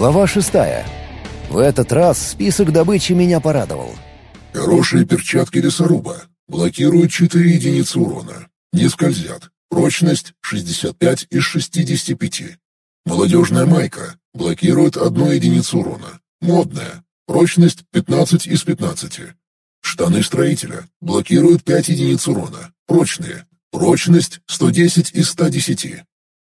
Глава шестая. В этот раз список добычи меня порадовал. Хорошие перчатки лесоруба. Блокируют 4 единицы урона. Не скользят. Прочность 65 из 65. Молодежная майка. Блокирует одну единицу урона. Модная. Прочность 15 из 15. Штаны строителя. Блокируют 5 единиц урона. Прочные. Прочность 110 из 110.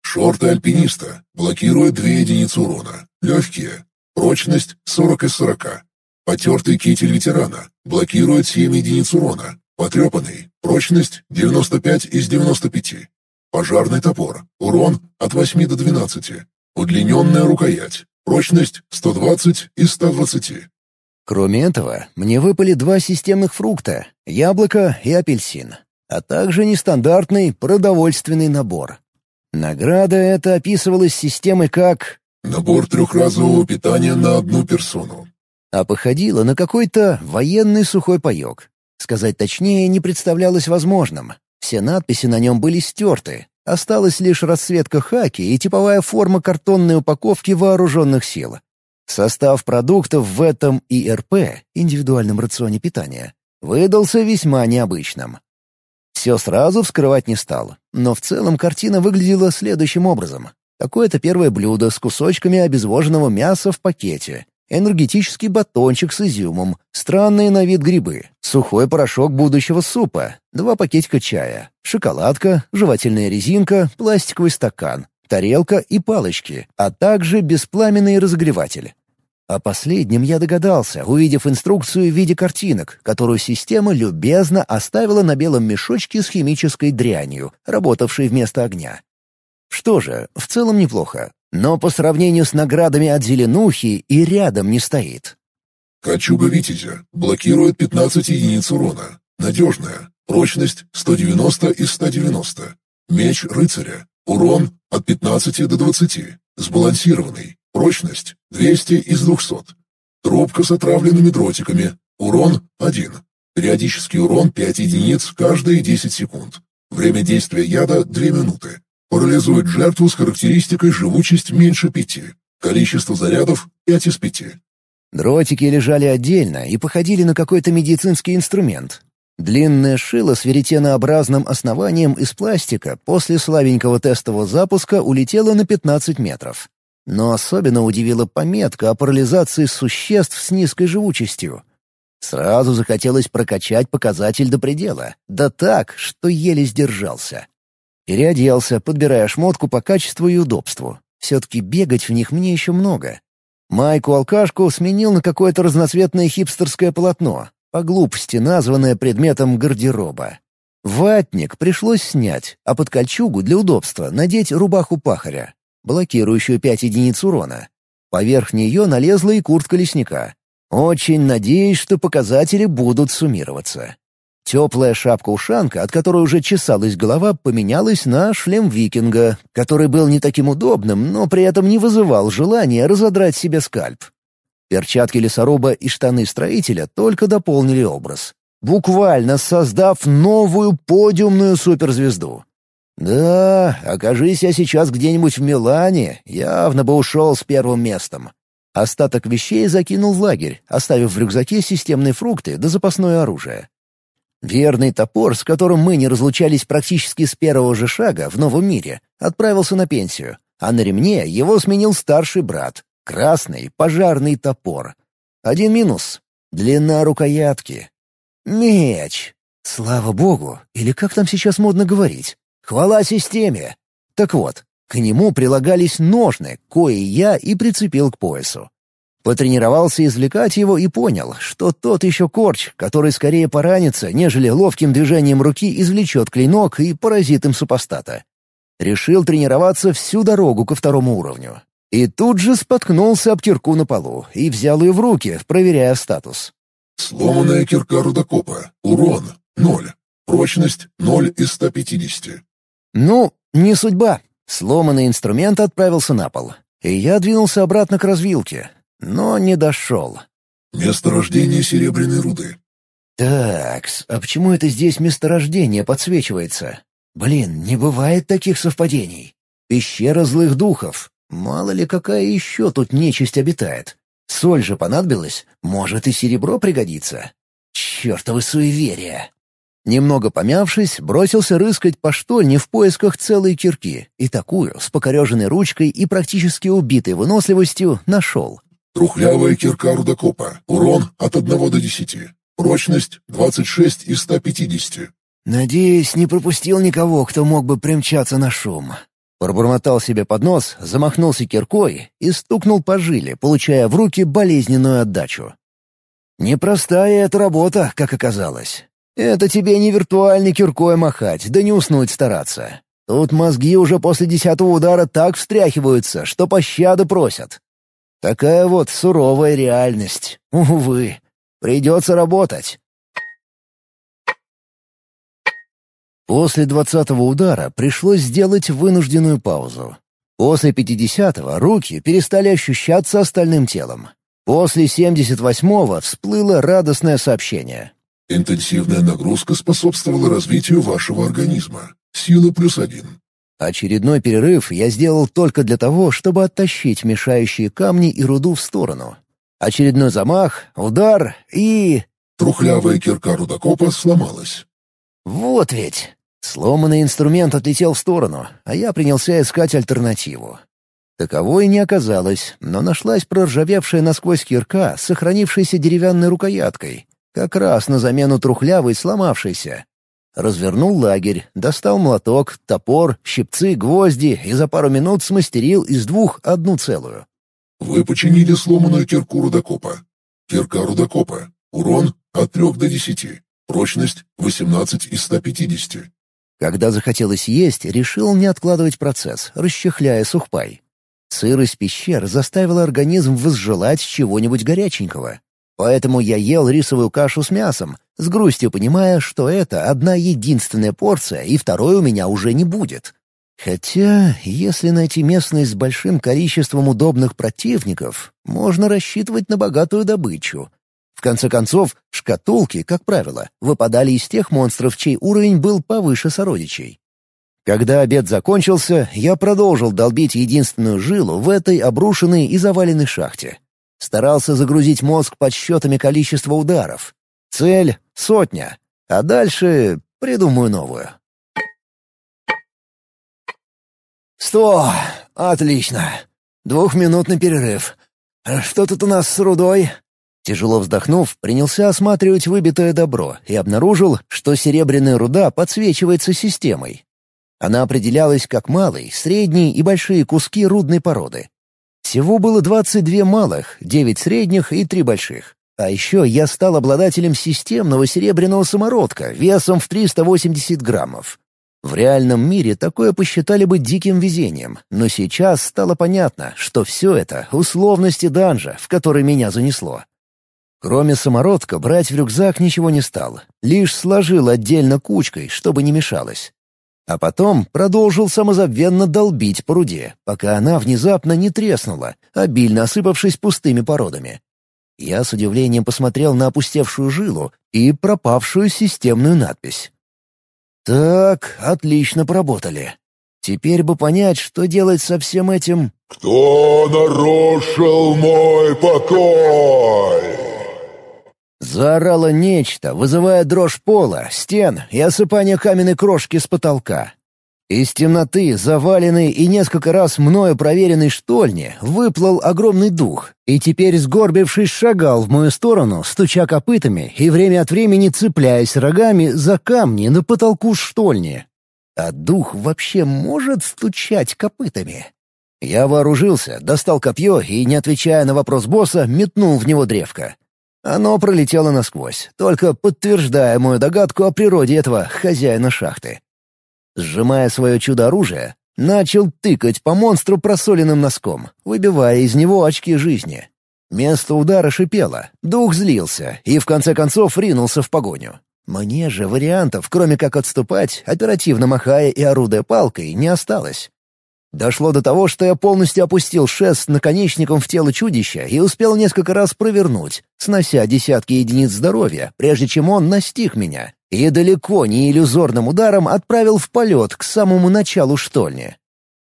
Шорты альпиниста. Блокируют 2 единицы урона. Легкие. Прочность 40 из 40. Потертый китель ветерана. Блокирует 7 единиц урона. Потрепанный. Прочность 95 из 95. Пожарный топор. Урон от 8 до 12. Удлиненная рукоять. Прочность 120 из 120. Кроме этого, мне выпали два системных фрукта — яблоко и апельсин, а также нестандартный продовольственный набор. Награда эта описывалась системой как «Набор трехразового питания на одну персону», а походила на какой-то военный сухой паек. Сказать точнее не представлялось возможным. Все надписи на нем были стерты. Осталась лишь расцветка хаки и типовая форма картонной упаковки вооруженных сил. Состав продуктов в этом ИРП, индивидуальном рационе питания, выдался весьма необычным. Все сразу вскрывать не стал, но в целом картина выглядела следующим образом. Какое-то первое блюдо с кусочками обезвоженного мяса в пакете, энергетический батончик с изюмом, странные на вид грибы, сухой порошок будущего супа, два пакетика чая, шоколадка, жевательная резинка, пластиковый стакан, тарелка и палочки, а также беспламенный разогреватель. О последнем я догадался, увидев инструкцию в виде картинок, которую система любезно оставила на белом мешочке с химической дрянью, работавшей вместо огня. Что же, в целом неплохо, но по сравнению с наградами от зеленухи и рядом не стоит. Кольчуга Витязя. Блокирует 15 единиц урона. Надежная. Прочность 190 из 190. Меч рыцаря. Урон от 15 до 20. Сбалансированный. Прочность 200 из 200. Трубка с отравленными дротиками. Урон 1. Периодический урон 5 единиц каждые 10 секунд. Время действия яда 2 минуты. Парализует жертву с характеристикой живучесть меньше 5. Количество зарядов 5 из 5. Дротики лежали отдельно и походили на какой-то медицинский инструмент. Длинное шило с веретенообразным основанием из пластика после слабенького тестового запуска улетело на 15 метров. Но особенно удивила пометка о парализации существ с низкой живучестью. Сразу захотелось прокачать показатель до предела, да так, что еле сдержался. Переоделся, подбирая шмотку по качеству и удобству. Все-таки бегать в них мне еще много. Майку-алкашку сменил на какое-то разноцветное хипстерское полотно, по глупости названное предметом гардероба. Ватник пришлось снять, а под кольчугу для удобства надеть рубаху пахаря, блокирующую 5 единиц урона. Поверх нее налезла и куртка лесника. Очень надеюсь, что показатели будут суммироваться. Теплая шапка-ушанка, от которой уже чесалась голова, поменялась на шлем викинга, который был не таким удобным, но при этом не вызывал желания разодрать себе скальп. Перчатки лесоруба и штаны строителя только дополнили образ, буквально создав новую подиумную суперзвезду. Да, окажись я сейчас где-нибудь в Милане, явно бы ушел с первым местом. Остаток вещей закинул в лагерь, оставив в рюкзаке системные фрукты да запасное оружие. Верный топор, с которым мы не разлучались практически с первого же шага в новом мире, отправился на пенсию, а на ремне его сменил старший брат, красный пожарный топор. Один минус — длина рукоятки. Меч! Слава богу, или как там сейчас модно говорить? Хвала системе! Так вот, к нему прилагались ножны, кои я и прицепил к поясу. Потренировался извлекать его и понял, что тот еще корч, который скорее поранится, нежели ловким движением руки извлечет клинок и поразит им супостата. Решил тренироваться всю дорогу ко второму уровню. И тут же споткнулся об кирку на полу и взял ее в руки, проверяя статус. Сломанная кирка рудокопа. Урон — ноль. Прочность — ноль из 150. Ну, не судьба. Сломанный инструмент отправился на пол. И я двинулся обратно к развилке но не дошел. «Месторождение серебряной руды». «Такс, а почему это здесь месторождение подсвечивается? Блин, не бывает таких совпадений. Пещера злых духов. Мало ли какая еще тут нечисть обитает. Соль же понадобилась, может и серебро пригодится. Чёртовы суеверия. Немного помявшись, бросился рыскать по штольне в поисках целой кирки, и такую, с покореженной ручкой и практически убитой выносливостью, нашел. Трухлявая кирка рудокопа. Урон от 1 до 10. Прочность 26 из 150. «Надеюсь, не пропустил никого, кто мог бы примчаться на шум». Пробормотал себе под нос, замахнулся киркой и стукнул по жиле, получая в руки болезненную отдачу. Непростая эта работа, как оказалось. Это тебе не виртуальной киркой махать, да не уснуть стараться. Тут мозги уже после десятого удара так встряхиваются, что пощады просят. Такая вот суровая реальность. Увы, придется работать. После двадцатого удара пришлось сделать вынужденную паузу. После пятидесятого руки перестали ощущаться остальным телом. После семьдесят восьмого всплыло радостное сообщение. Интенсивная нагрузка способствовала развитию вашего организма. Сила плюс один. Очередной перерыв я сделал только для того, чтобы оттащить мешающие камни и руду в сторону. Очередной замах, удар и... Трухлявая кирка рудокопа сломалась. Вот ведь! Сломанный инструмент отлетел в сторону, а я принялся искать альтернативу. Таковой не оказалось, но нашлась проржавевшая насквозь кирка с сохранившейся деревянной рукояткой, как раз на замену трухлявой сломавшейся. Развернул лагерь, достал молоток, топор, щипцы, гвозди и за пару минут смастерил из двух одну целую. Вы починили сломанную кирку рудокопа. Кирка рудокопа. Урон от 3 до 10. Прочность 18 из 150. Когда захотелось есть, решил не откладывать процесс, расчехляя сухпай. Сырость пещер заставила организм возжелать чего-нибудь горяченького. Поэтому я ел рисовую кашу с мясом, с грустью понимая, что это одна единственная порция, и второй у меня уже не будет. Хотя, если найти местность с большим количеством удобных противников, можно рассчитывать на богатую добычу. В конце концов, шкатулки, как правило, выпадали из тех монстров, чей уровень был повыше сородичей. Когда обед закончился, я продолжил долбить единственную жилу в этой обрушенной и заваленной шахте. Старался загрузить мозг подсчетами количества ударов. Цель — сотня. А дальше придумаю новую. «Сто! Отлично! Двухминутный перерыв. Что тут у нас с рудой?» Тяжело вздохнув, принялся осматривать выбитое добро и обнаружил, что серебряная руда подсвечивается системой. Она определялась как малый, средний и большие куски рудной породы. Всего было 22 малых, 9 средних и 3 больших. А еще я стал обладателем системного серебряного самородка весом в 380 граммов. В реальном мире такое посчитали бы диким везением, но сейчас стало понятно, что все это — условности данжа, в который меня занесло. Кроме самородка брать в рюкзак ничего не стал, лишь сложил отдельно кучкой, чтобы не мешалось. А потом продолжил самозабвенно долбить по руде, пока она внезапно не треснула, обильно осыпавшись пустыми породами. Я с удивлением посмотрел на опустевшую жилу и пропавшую системную надпись. «Так, отлично поработали. Теперь бы понять, что делать со всем этим...» «Кто нарушил мой покой?» Заорало нечто, вызывая дрожь пола, стен и осыпание каменной крошки с потолка. Из темноты, заваленной и несколько раз мною проверенной штольни, выплыл огромный дух, и теперь, сгорбившись, шагал в мою сторону, стуча копытами и время от времени цепляясь рогами за камни на потолку штольни. А дух вообще может стучать копытами? Я вооружился, достал копье и, не отвечая на вопрос босса, метнул в него древко. Оно пролетело насквозь, только подтверждая мою догадку о природе этого хозяина шахты. Сжимая свое чудо-оружие, начал тыкать по монстру просоленным носком, выбивая из него очки жизни. Место удара шипело, дух злился и в конце концов ринулся в погоню. Мне же вариантов, кроме как отступать, оперативно махая и орудуя палкой, не осталось. Дошло до того, что я полностью опустил шест наконечником в тело чудища и успел несколько раз провернуть, снося десятки единиц здоровья, прежде чем он настиг меня, и далеко не иллюзорным ударом отправил в полет к самому началу штольни.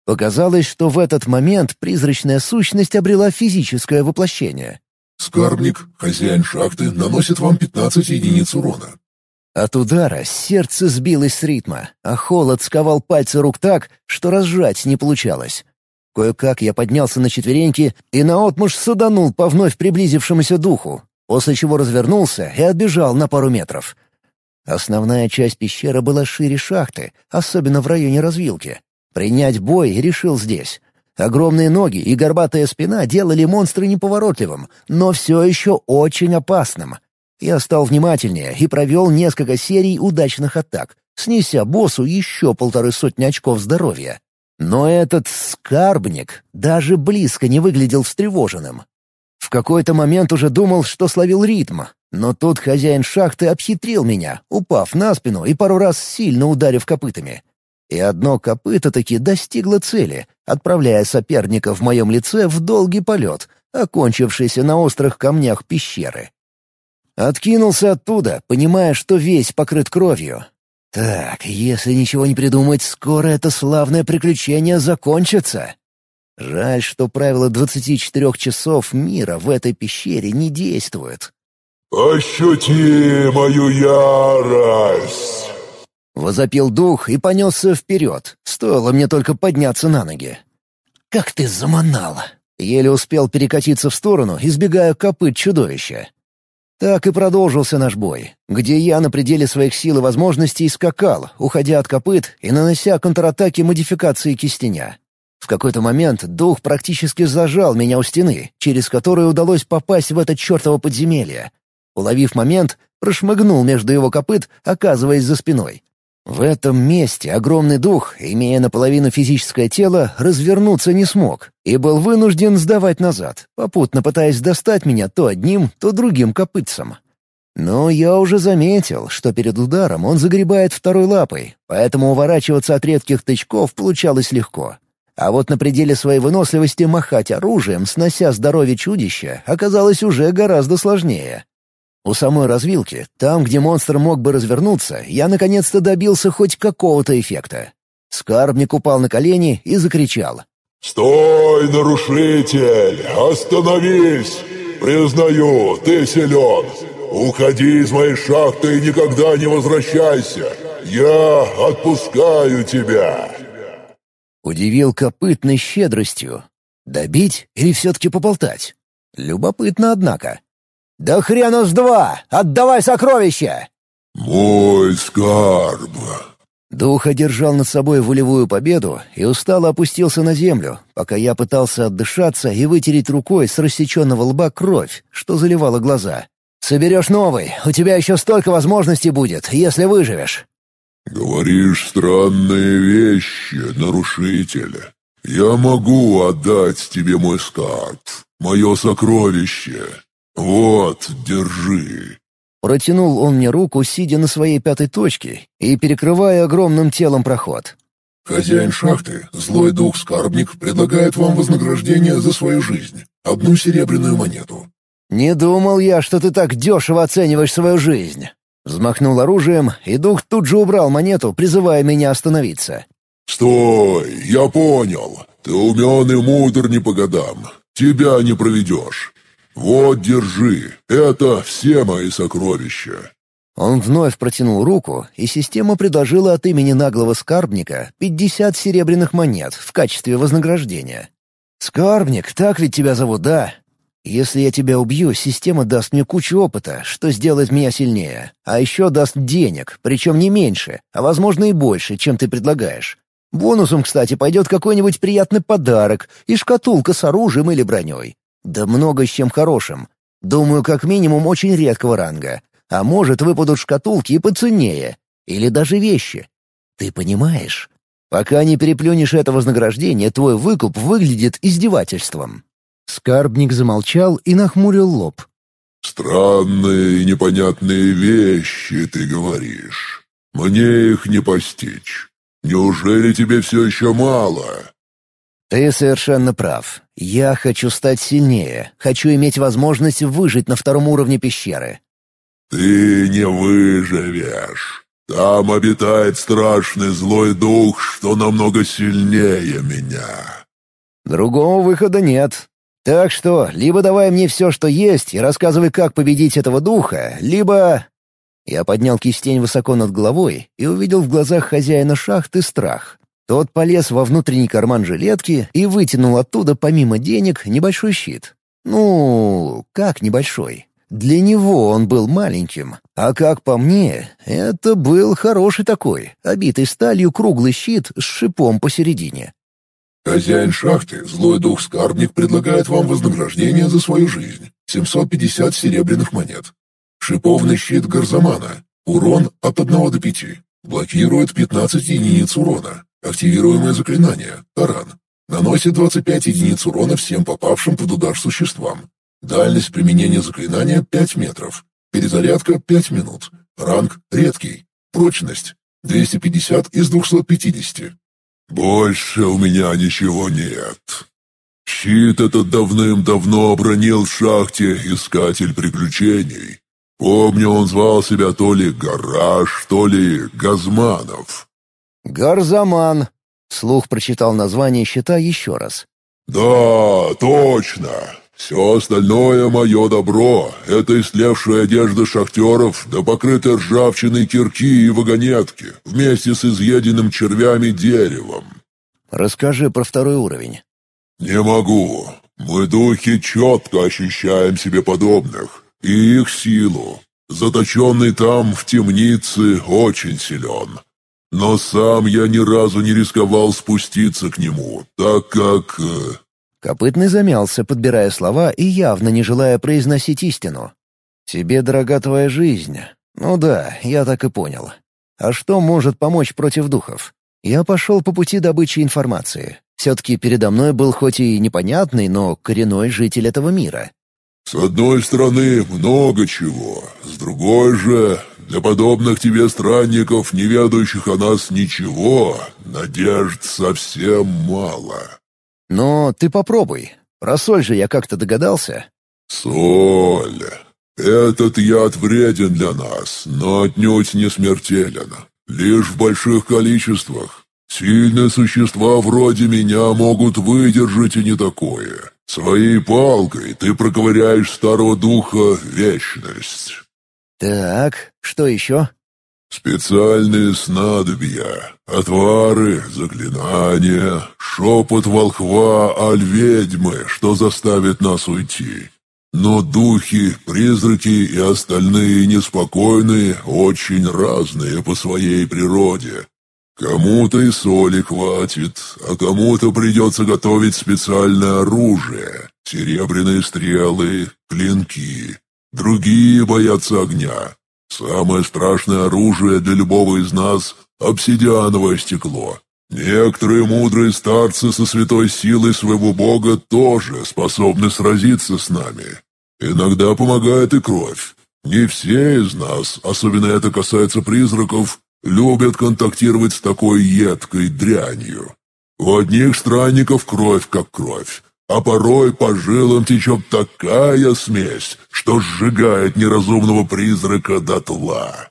Показалось, что в этот момент призрачная сущность обрела физическое воплощение. «Скарбник, хозяин шахты, наносит вам 15 единиц урона». От удара сердце сбилось с ритма, а холод сковал пальцы рук так, что разжать не получалось. Кое-как я поднялся на четвереньки и наотмашь саданул по вновь приблизившемуся духу, после чего развернулся и отбежал на пару метров. Основная часть пещеры была шире шахты, особенно в районе развилки. Принять бой решил здесь. Огромные ноги и горбатая спина делали монстра неповоротливым, но все еще очень опасным. Я стал внимательнее и провел несколько серий удачных атак, снеся боссу еще полторы сотни очков здоровья. Но этот скарбник даже близко не выглядел встревоженным. Какой-то момент уже думал, что словил ритм, но тут хозяин шахты обхитрил меня, упав на спину и пару раз сильно ударив копытами. И одно копыто таки достигло цели, отправляя соперника в моем лице в долгий полет, окончившийся на острых камнях пещеры. Откинулся оттуда, понимая, что весь покрыт кровью. Так, если ничего не придумать, скоро это славное приключение закончится. Жаль, что правило 24 часов мира в этой пещере не действует. «Ощути мою ярость!» Возопил дух и понесся вперед. Стоило мне только подняться на ноги. «Как ты заманала!» Еле успел перекатиться в сторону, избегая копыт чудовища. Так и продолжился наш бой, где я на пределе своих сил и возможностей скакал, уходя от копыт и нанося контратаки модификации кистеня. В какой-то момент дух практически зажал меня у стены, через которую удалось попасть в это чертово подземелье. Уловив момент, прошмыгнул между его копыт, оказываясь за спиной. В этом месте огромный дух, имея наполовину физическое тело, развернуться не смог и был вынужден сдавать назад, попутно пытаясь достать меня то одним, то другим копытцем. Но я уже заметил, что перед ударом он загребает второй лапой, поэтому уворачиваться от редких тычков получалось легко. А вот на пределе своей выносливости махать оружием, снося здоровье чудища, оказалось уже гораздо сложнее. У самой развилки, там, где монстр мог бы развернуться, я наконец-то добился хоть какого-то эффекта. Скарбник упал на колени и закричал. «Стой, нарушитель! Остановись! Признаю, ты силен. Уходи из моей шахты и никогда не возвращайся. Я отпускаю тебя!» Удивил копытной щедростью. Добить или все-таки поболтать? Любопытно, однако. «Да хрена с два! Отдавай сокровища!» «Мой скарб!» Дух одержал над собой волевую победу и устало опустился на землю, пока я пытался отдышаться и вытереть рукой с рассеченного лба кровь, что заливала глаза. «Соберешь новый, у тебя еще столько возможностей будет, если выживешь». «Говоришь странные вещи, нарушитель. Я могу отдать тебе мой скарб, мое сокровище. «Вот, держи». Протянул он мне руку, сидя на своей пятой точке и перекрывая огромным телом проход. «Хозяин шахты, злой дух-скарбник, предлагает вам вознаграждение за свою жизнь. Одну серебряную монету». «Не думал я, что ты так дешево оцениваешь свою жизнь». Взмахнул оружием, и дух тут же убрал монету, призывая меня остановиться. «Стой, я понял. Ты умен и мудр не по годам. Тебя не проведешь. «Вот, держи, это все мои сокровища». Он вновь протянул руку, и система предложила от имени наглого скарбника 50 серебряных монет в качестве вознаграждения. «Скарбник, так ведь тебя зовут, да? Если я тебя убью, система даст мне кучу опыта, что сделает меня сильнее, а еще даст денег, причем не меньше, а возможно и больше, чем ты предлагаешь. Бонусом, кстати, пойдет какой-нибудь приятный подарок и шкатулка с оружием или броней. Да много с чем хорошим. Думаю, как минимум очень редкого ранга. А может, выпадут шкатулки и поценнее. Или даже вещи. Ты понимаешь? Пока не переплюнешь это вознаграждение, твой выкуп выглядит издевательством». Скарбник замолчал и нахмурил лоб. «Странные и непонятные вещи ты говоришь. Мне их не постичь. Неужели тебе все еще мало?» «Ты совершенно прав. Я хочу стать сильнее, хочу иметь возможность выжить на втором уровне пещеры». «Ты не выживешь. Там обитает страшный злой дух, что намного сильнее меня». «Другого выхода нет. Так что, либо давай мне все, что есть, и рассказывай, как победить этого духа, либо...» Я поднял кистень высоко над головой и увидел в глазах хозяина шахты страх. Тот полез во внутренний карман жилетки и вытянул оттуда, помимо денег, небольшой щит. Ну, как небольшой? Для него он был маленьким, а как по мне, это был хороший такой, обитый сталью круглый щит с шипом посередине. «Хозяин шахты, злой дух-скарбник, предлагает вам вознаграждение за свою жизнь. 750 серебряных монет. Шиповный щит Гарзамана. Урон от 1 до 5. Блокирует 15 единиц урона. Активируемое заклинание. Таран. Наносит 25 единиц урона всем попавшим под удар существам. Дальность применения заклинания 5 метров. Перезарядка 5 минут. Ранг редкий. Прочность 250 из 250. Больше у меня ничего нет. Щит этот давным-давно обронил в шахте искатель приключений. Помню, он звал себя то ли Гараж, то ли Газманов. «Гарзаман», — слух прочитал название щита еще раз. «Да, точно. Все остальное мое добро. Это истлевшая одежда шахтеров, да покрытая ржавчиной кирки и вагонетки, вместе с изъеденным червями деревом». «Расскажи про второй уровень». «Не могу. Мы духи четко ощущаем себе подобных и их силу. Заточенный там, в темнице, очень силен. Но сам я ни разу не рисковал спуститься к нему, так как...» э, Копытный замялся, подбирая слова и явно не желая произносить истину. «Тебе дорога твоя жизнь. Ну да, я так и понял. А что может помочь против духов? Я пошел по пути добычи информации. Все-таки передо мной был хоть и непонятный, но коренной житель этого мира. С одной стороны, много чего, с другой же, для подобных тебе странников, не ведающих о нас ничего, надежд совсем мало. Но ты попробуй. Про соль же я как-то догадался. Соль. Этот яд вреден для нас, но отнюдь не смертелен. Лишь в больших количествах. Сильные существа вроде меня могут выдержать и не такое. Своей палкой ты проковыряешь старого духа вечность. Так, что еще? Специальные снадобья, отвары, заклинания, шепот волхва аль ведьмы, что заставит нас уйти. Но духи, призраки и остальные неспокойные очень разные по своей природе. Кому-то и соли хватит, а кому-то придется готовить специальное оружие, серебряные стрелы, клинки. Другие боятся огня. Самое страшное оружие для любого из нас — обсидиановое стекло. Некоторые мудрые старцы со святой силой своего бога тоже способны сразиться с нами. Иногда помогает и кровь. Не все из нас, особенно это касается призраков, любят контактировать с такой едкой дрянью. У одних странников кровь как кровь, а порой по жилам течет такая смесь, что сжигает неразумного призрака дотла.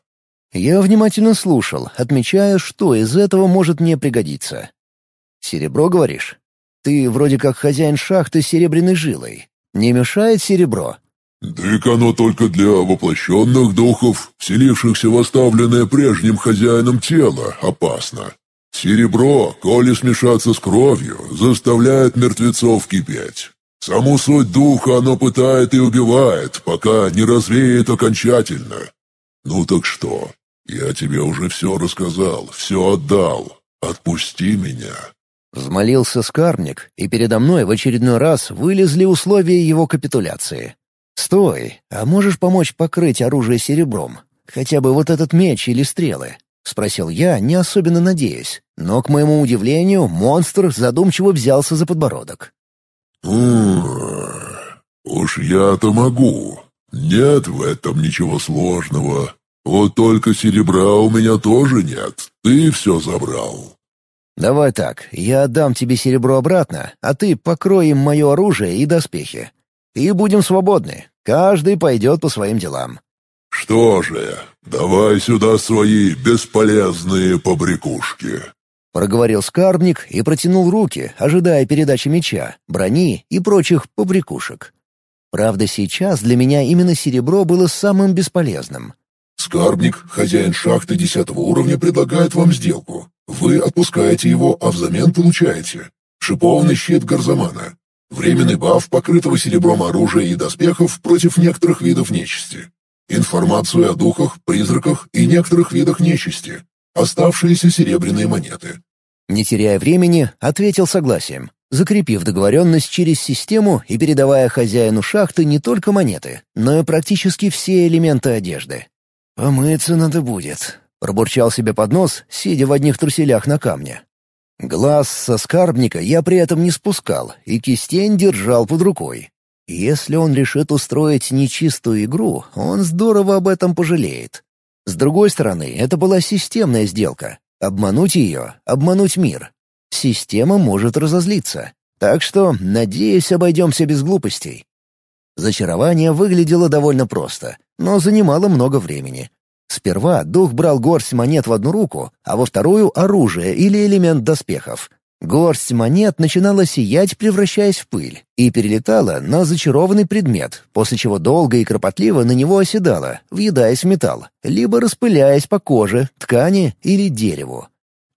Я внимательно слушал, отмечая, что из этого может мне пригодиться. «Серебро, говоришь? Ты вроде как хозяин шахты с серебряной жилой. Не мешает серебро?» «Дык оно только для воплощенных духов, вселившихся в оставленное прежним хозяином тело, опасно. Серебро, коли смешаться с кровью, заставляет мертвецов кипеть. Саму суть духа оно пытает и убивает, пока не развеет окончательно. Ну так что, я тебе уже все рассказал, все отдал. Отпусти меня». Взмолился скарбник, и передо мной в очередной раз вылезли условия его капитуляции. «Стой, а можешь помочь покрыть оружие серебром? Хотя бы вот этот меч или стрелы?» — спросил я, не особенно надеясь. Но, к моему удивлению, монстр задумчиво взялся за подбородок. «Уж я-то могу. Нет в этом ничего сложного. Вот только серебра у меня тоже нет. Ты все забрал». «Давай так, я отдам тебе серебро обратно, а ты покрой им мое оружие и доспехи. И будем свободны. Каждый пойдет по своим делам». «Что же, давай сюда свои бесполезные побрякушки», — проговорил скарбник и протянул руки, ожидая передачи меча, брони и прочих побрякушек. Правда, сейчас для меня именно серебро было самым бесполезным. «Скарбник, хозяин шахты десятого уровня, предлагает вам сделку. Вы отпускаете его, а взамен получаете шипованный щит Гарзамана, временный баф покрытого серебром оружия и доспехов против некоторых видов нечисти, информацию о духах, призраках и некоторых видах нечисти, оставшиеся серебряные монеты». Не теряя времени, ответил согласием, закрепив договоренность через систему и передавая хозяину шахты не только монеты, но и практически все элементы одежды. «Помыться надо будет», — пробурчал себе под нос, сидя в одних труселях на камне. Глаз со скарбника я при этом не спускал, и кистень держал под рукой. Если он решит устроить нечистую игру, он здорово об этом пожалеет. С другой стороны, это была системная сделка. Обмануть ее — обмануть мир. Система может разозлиться. Так что, надеюсь, обойдемся без глупостей. Зачарование выглядело довольно просто, но занимало много времени. Сперва дух брал горсть монет в одну руку, а во вторую — оружие или элемент доспехов. Горсть монет начинала сиять, превращаясь в пыль, и перелетала на зачарованный предмет, после чего долго и кропотливо на него оседала, въедаясь в металл, либо распыляясь по коже, ткани или дереву.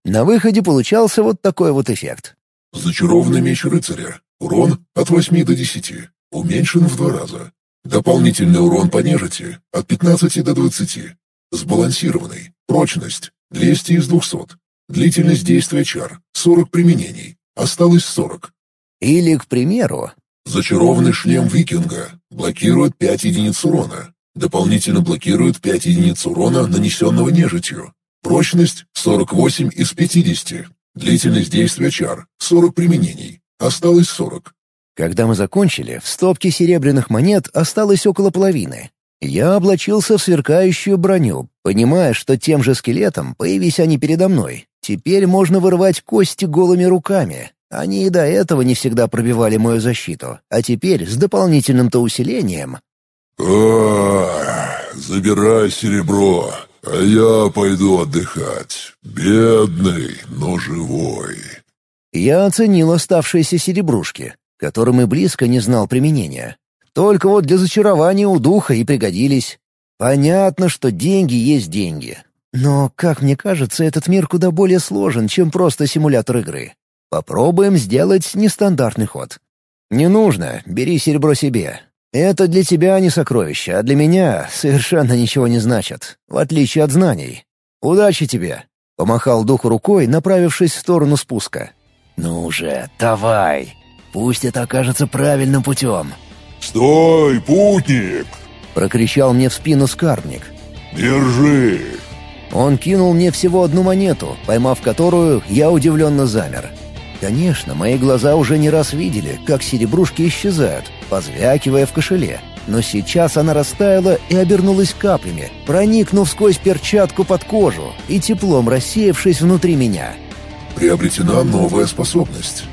На выходе получался вот такой вот эффект. Зачарованный меч рыцаря. Урон от 8 до 10 уменьшен в два раза. Дополнительный урон по нежити от 15 до 20. Сбалансированный. Прочность 200 из 200. Длительность действия чар 40 применений. Осталось 40. Или, к примеру... Зачарованный шлем викинга блокирует 5 единиц урона. Дополнительно блокирует 5 единиц урона, нанесенного нежитью. Прочность 48 из 50. Длительность действия чар 40 применений. Осталось 40. Когда мы закончили, в стопке серебряных монет осталось около половины. Я облачился в сверкающую броню, понимая, что тем же скелетом, появись они передо мной, теперь можно вырывать кости голыми руками. Они и до этого не всегда пробивали мою защиту, а теперь с дополнительным-то усилением. забирай серебро, а я пойду отдыхать. Бедный, но живой». Я оценил оставшиеся серебрушки которым и близко не знал применения. Только вот для зачарования у духа и пригодились. Понятно, что деньги есть деньги. Но, как мне кажется, этот мир куда более сложен, чем просто симулятор игры. Попробуем сделать нестандартный ход. Не нужно, бери серебро себе. Это для тебя не сокровище, а для меня совершенно ничего не значит, в отличие от знаний. Удачи тебе!» — помахал духу рукой, направившись в сторону спуска. «Ну же, давай!» Пусть это окажется правильным путем». «Стой, путник!» — прокричал мне в спину скарбник. «Держи!» Он кинул мне всего одну монету, поймав которую, я удивленно замер. Конечно, мои глаза уже не раз видели, как серебрушки исчезают, позвякивая в кошеле. Но сейчас она растаяла и обернулась каплями, проникнув сквозь перчатку под кожу и теплом рассеявшись внутри меня. «Приобретена новая способность.